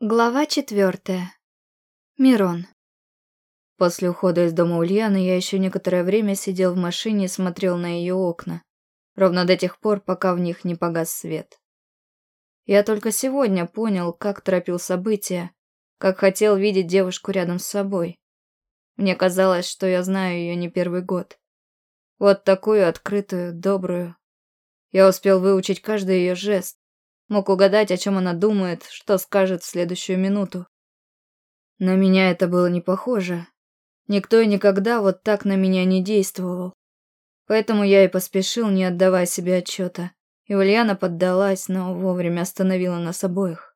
Глава четвертая. Мирон. После ухода из дома Ульяны я еще некоторое время сидел в машине и смотрел на ее окна. Ровно до тех пор, пока в них не погас свет. Я только сегодня понял, как торопил события, как хотел видеть девушку рядом с собой. Мне казалось, что я знаю ее не первый год. Вот такую открытую, добрую. Я успел выучить каждый ее жест, Мог угадать, о чем она думает, что скажет в следующую минуту. На меня это было не похоже. Никто и никогда вот так на меня не действовал. Поэтому я и поспешил, не отдавая себе отчета. И Ульяна поддалась, но вовремя остановила нас обоих.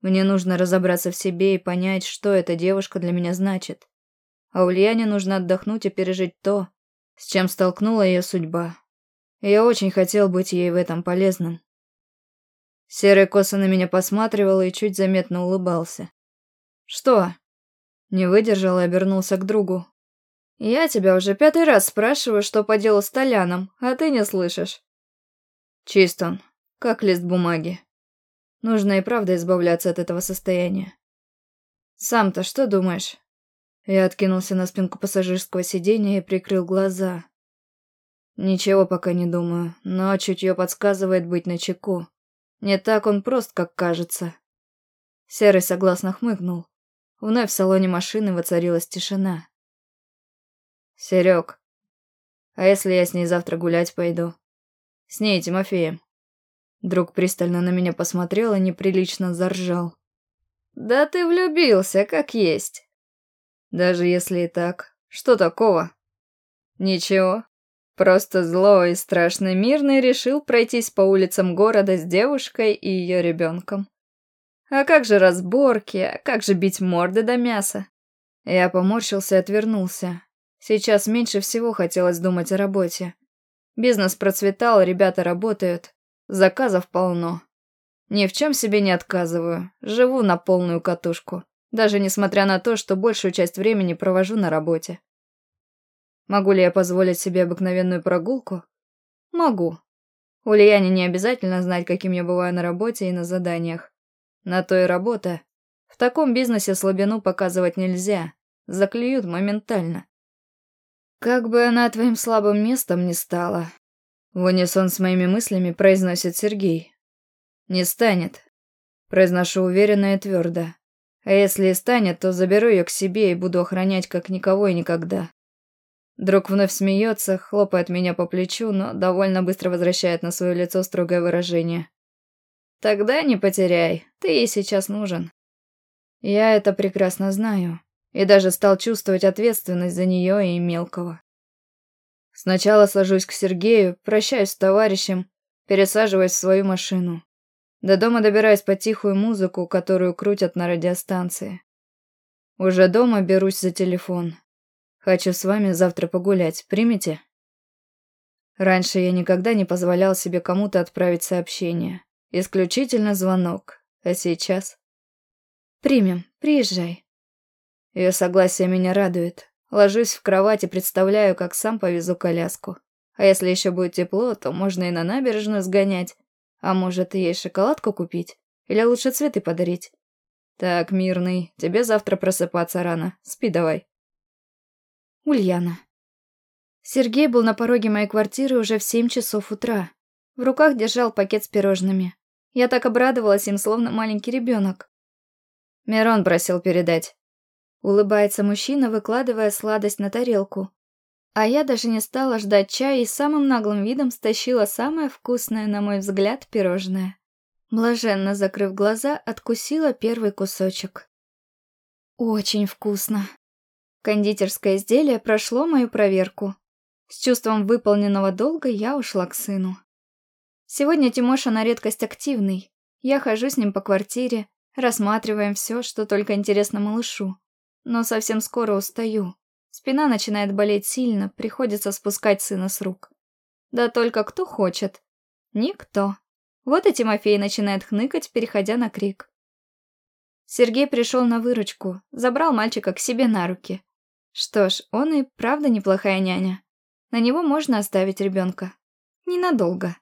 Мне нужно разобраться в себе и понять, что эта девушка для меня значит. А Ульяне нужно отдохнуть и пережить то, с чем столкнула ее судьба. И я очень хотел быть ей в этом полезным. Серый косо на меня посматривал и чуть заметно улыбался. «Что?» Не выдержал и обернулся к другу. «Я тебя уже пятый раз спрашиваю, что по делу с Толяном, а ты не слышишь». Чист он, как лист бумаги. Нужно и правда избавляться от этого состояния. «Сам-то что думаешь?» Я откинулся на спинку пассажирского сиденья и прикрыл глаза. Ничего пока не думаю, но чутье подсказывает быть начеку. Не так он прост, как кажется. Серый согласно хмыкнул. Вновь в салоне машины воцарилась тишина. Серег, а если я с ней завтра гулять пойду? С ней, Тимофеем. Друг пристально на меня посмотрел и неприлично заржал. Да ты влюбился, как есть. Даже если и так, что такого? Ничего, Просто злой и страшно мирный решил пройтись по улицам города с девушкой и ее ребенком. А как же разборки, а как же бить морды до мяса? Я поморщился и отвернулся. Сейчас меньше всего хотелось думать о работе. Бизнес процветал, ребята работают. Заказов полно. Ни в чем себе не отказываю. Живу на полную катушку. Даже несмотря на то, что большую часть времени провожу на работе. Могу ли я позволить себе обыкновенную прогулку? Могу. Ульяне не обязательно знать, каким я бываю на работе и на заданиях. На то и работа. В таком бизнесе слабину показывать нельзя. Заклюют моментально. Как бы она твоим слабым местом не стала. В унисон с моими мыслями произносит Сергей. Не станет. Произношу уверенно и твердо. А если и станет, то заберу ее к себе и буду охранять как никого и никогда. Друг вновь смеется, хлопает меня по плечу, но довольно быстро возвращает на свое лицо строгое выражение. «Тогда не потеряй, ты ей сейчас нужен». Я это прекрасно знаю, и даже стал чувствовать ответственность за нее и мелкого. Сначала сажусь к Сергею, прощаюсь с товарищем, пересаживаюсь в свою машину. До дома добираюсь по тихую музыку, которую крутят на радиостанции. Уже дома берусь за телефон. Хочу с вами завтра погулять, примите?» Раньше я никогда не позволял себе кому-то отправить сообщение. Исключительно звонок. А сейчас? «Примем, приезжай». Ее согласие меня радует. Ложусь в кровать и представляю, как сам повезу коляску. А если еще будет тепло, то можно и на набережную сгонять. А может, ей шоколадку купить? Или лучше цветы подарить? Так, мирный, тебе завтра просыпаться рано. Спи давай. Ульяна. Сергей был на пороге моей квартиры уже в семь часов утра. В руках держал пакет с пирожными. Я так обрадовалась им, словно маленький ребенок. Мирон просил передать. Улыбается мужчина, выкладывая сладость на тарелку. А я даже не стала ждать чая и самым наглым видом стащила самое вкусное, на мой взгляд, пирожное. Блаженно закрыв глаза, откусила первый кусочек. Очень вкусно. Кондитерское изделие прошло мою проверку. С чувством выполненного долга я ушла к сыну. Сегодня Тимоша на редкость активный. Я хожу с ним по квартире, рассматриваем все, что только интересно малышу. Но совсем скоро устаю. Спина начинает болеть сильно, приходится спускать сына с рук. Да только кто хочет? Никто. Вот и Тимофей начинает хныкать, переходя на крик. Сергей пришел на выручку, забрал мальчика к себе на руки. Что ж, он и правда неплохая няня. На него можно оставить ребенка. Ненадолго.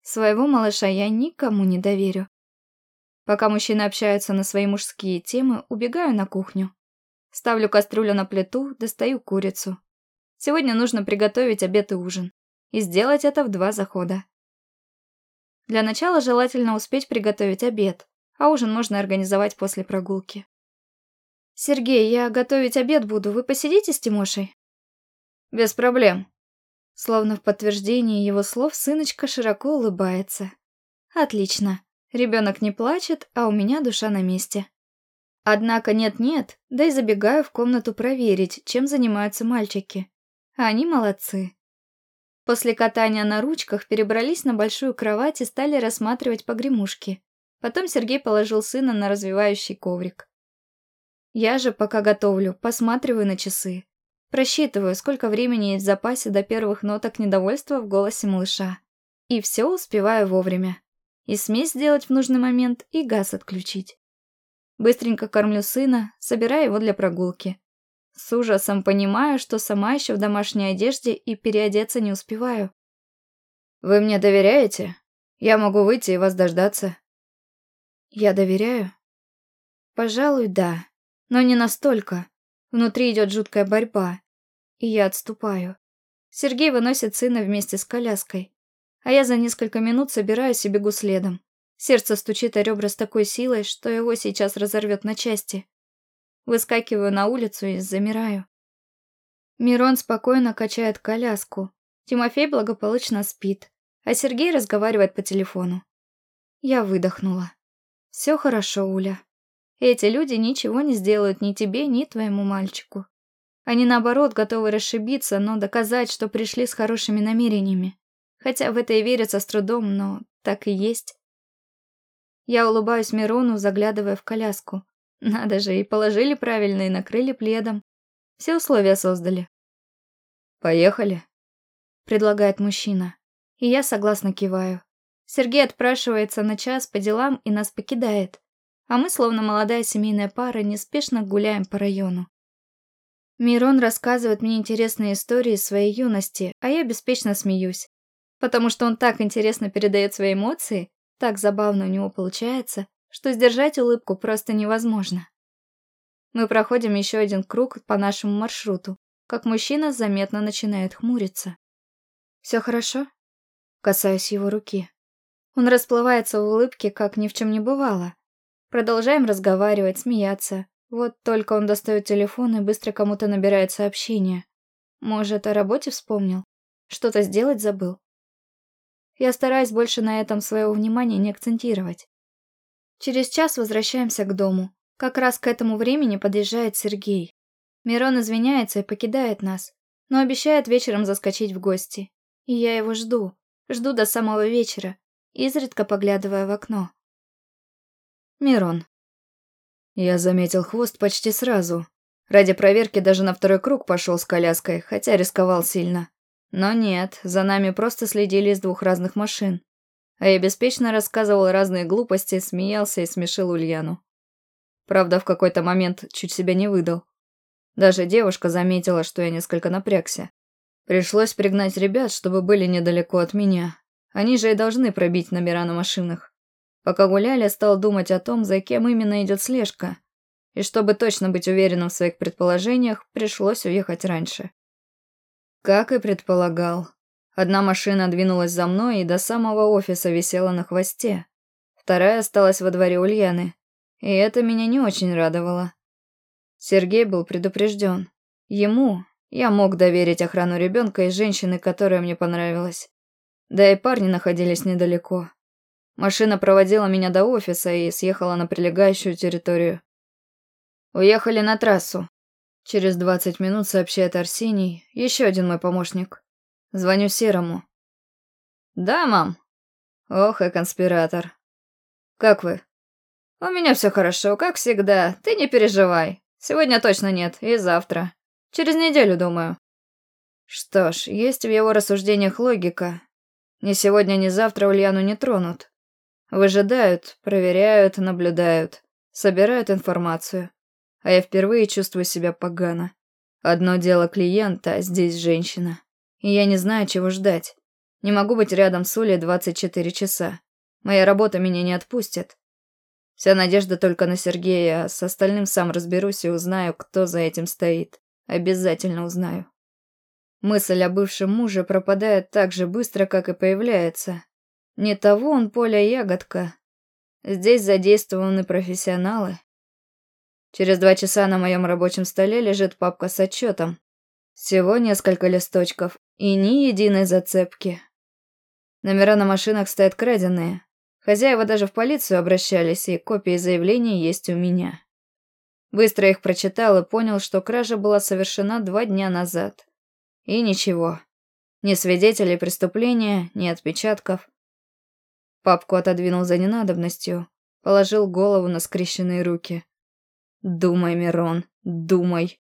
Своего малыша я никому не доверю. Пока мужчины общаются на свои мужские темы, убегаю на кухню. Ставлю кастрюлю на плиту, достаю курицу. Сегодня нужно приготовить обед и ужин. И сделать это в два захода. Для начала желательно успеть приготовить обед, а ужин можно организовать после прогулки. «Сергей, я готовить обед буду, вы посидите с Тимошей?» «Без проблем». Словно в подтверждение его слов сыночка широко улыбается. «Отлично. Ребенок не плачет, а у меня душа на месте». Однако нет-нет, да и забегаю в комнату проверить, чем занимаются мальчики. Они молодцы. После катания на ручках перебрались на большую кровать и стали рассматривать погремушки. Потом Сергей положил сына на развивающий коврик. Я же, пока готовлю, посматриваю на часы. Просчитываю, сколько времени есть в запасе до первых ноток недовольства в голосе малыша. И все успеваю вовремя. И смесь сделать в нужный момент, и газ отключить. Быстренько кормлю сына, собираю его для прогулки. С ужасом понимаю, что сама еще в домашней одежде и переодеться не успеваю. «Вы мне доверяете? Я могу выйти и вас дождаться». «Я доверяю?» «Пожалуй, да. Но не настолько. Внутри идет жуткая борьба. И я отступаю. Сергей выносит сына вместе с коляской. А я за несколько минут собираюсь и бегу следом. Сердце стучит о ребра с такой силой, что его сейчас разорвет на части. Выскакиваю на улицу и замираю. Мирон спокойно качает коляску. Тимофей благополучно спит, а Сергей разговаривает по телефону. Я выдохнула. Все хорошо, Уля. Эти люди ничего не сделают ни тебе, ни твоему мальчику. Они, наоборот, готовы расшибиться, но доказать, что пришли с хорошими намерениями. Хотя в это и верится с трудом, но так и есть. Я улыбаюсь Мирону, заглядывая в коляску. Надо же, и положили правильно, и накрыли пледом. Все условия создали. «Поехали», — предлагает мужчина. И я согласно киваю. Сергей отпрашивается на час по делам и нас покидает. А мы, словно молодая семейная пара, неспешно гуляем по району. Мирон рассказывает мне интересные истории своей юности, а я беспечно смеюсь. Потому что он так интересно передает свои эмоции, так забавно у него получается, что сдержать улыбку просто невозможно. Мы проходим еще один круг по нашему маршруту, как мужчина заметно начинает хмуриться. «Все хорошо?» Касаюсь его руки. Он расплывается в улыбке, как ни в чем не бывало. Продолжаем разговаривать, смеяться. Вот только он достает телефон и быстро кому-то набирает сообщение. Может, о работе вспомнил? Что-то сделать забыл? Я стараюсь больше на этом своего внимания не акцентировать. Через час возвращаемся к дому. Как раз к этому времени подъезжает Сергей. Мирон извиняется и покидает нас, но обещает вечером заскочить в гости. И я его жду. Жду до самого вечера, изредка поглядывая в окно. Мирон. Я заметил хвост почти сразу. Ради проверки даже на второй круг пошел с коляской, хотя рисковал сильно. Но нет, за нами просто следили из двух разных машин. А я беспечно рассказывал разные глупости, смеялся и смешил Ульяну. Правда, в какой-то момент чуть себя не выдал. Даже девушка заметила, что я несколько напрягся. Пришлось пригнать ребят, чтобы были недалеко от меня. Они же и должны пробить номера на машинах. Пока гуляли, стал думать о том, за кем именно идет слежка. И чтобы точно быть уверенным в своих предположениях, пришлось уехать раньше. Как и предполагал. Одна машина двинулась за мной и до самого офиса висела на хвосте. Вторая осталась во дворе Ульяны. И это меня не очень радовало. Сергей был предупрежден. Ему я мог доверить охрану ребенка и женщины, которая мне понравилась. Да и парни находились недалеко. Машина проводила меня до офиса и съехала на прилегающую территорию. Уехали на трассу. Через 20 минут сообщает Арсений, еще один мой помощник. Звоню Серому. Да, мам. Ох, и конспиратор. Как вы? У меня все хорошо, как всегда. Ты не переживай. Сегодня точно нет, и завтра. Через неделю, думаю. Что ж, есть в его рассуждениях логика. Ни сегодня, ни завтра Ульяну не тронут. Выжидают, проверяют, наблюдают, собирают информацию а я впервые чувствую себя погано. Одно дело клиента, а здесь женщина. И я не знаю, чего ждать. Не могу быть рядом с Улей 24 часа. Моя работа меня не отпустит. Вся надежда только на Сергея, а с остальным сам разберусь и узнаю, кто за этим стоит. Обязательно узнаю. Мысль о бывшем муже пропадает так же быстро, как и появляется. Не того он поля ягодка. Здесь задействованы профессионалы. Через два часа на моем рабочем столе лежит папка с отчетом. Всего несколько листочков и ни единой зацепки. Номера на машинах стоят краденые. Хозяева даже в полицию обращались, и копии заявлений есть у меня. Быстро их прочитал и понял, что кража была совершена два дня назад. И ничего. Ни свидетелей преступления, ни отпечатков. Папку отодвинул за ненадобностью, положил голову на скрещенные руки. «Думай, Мирон, думай.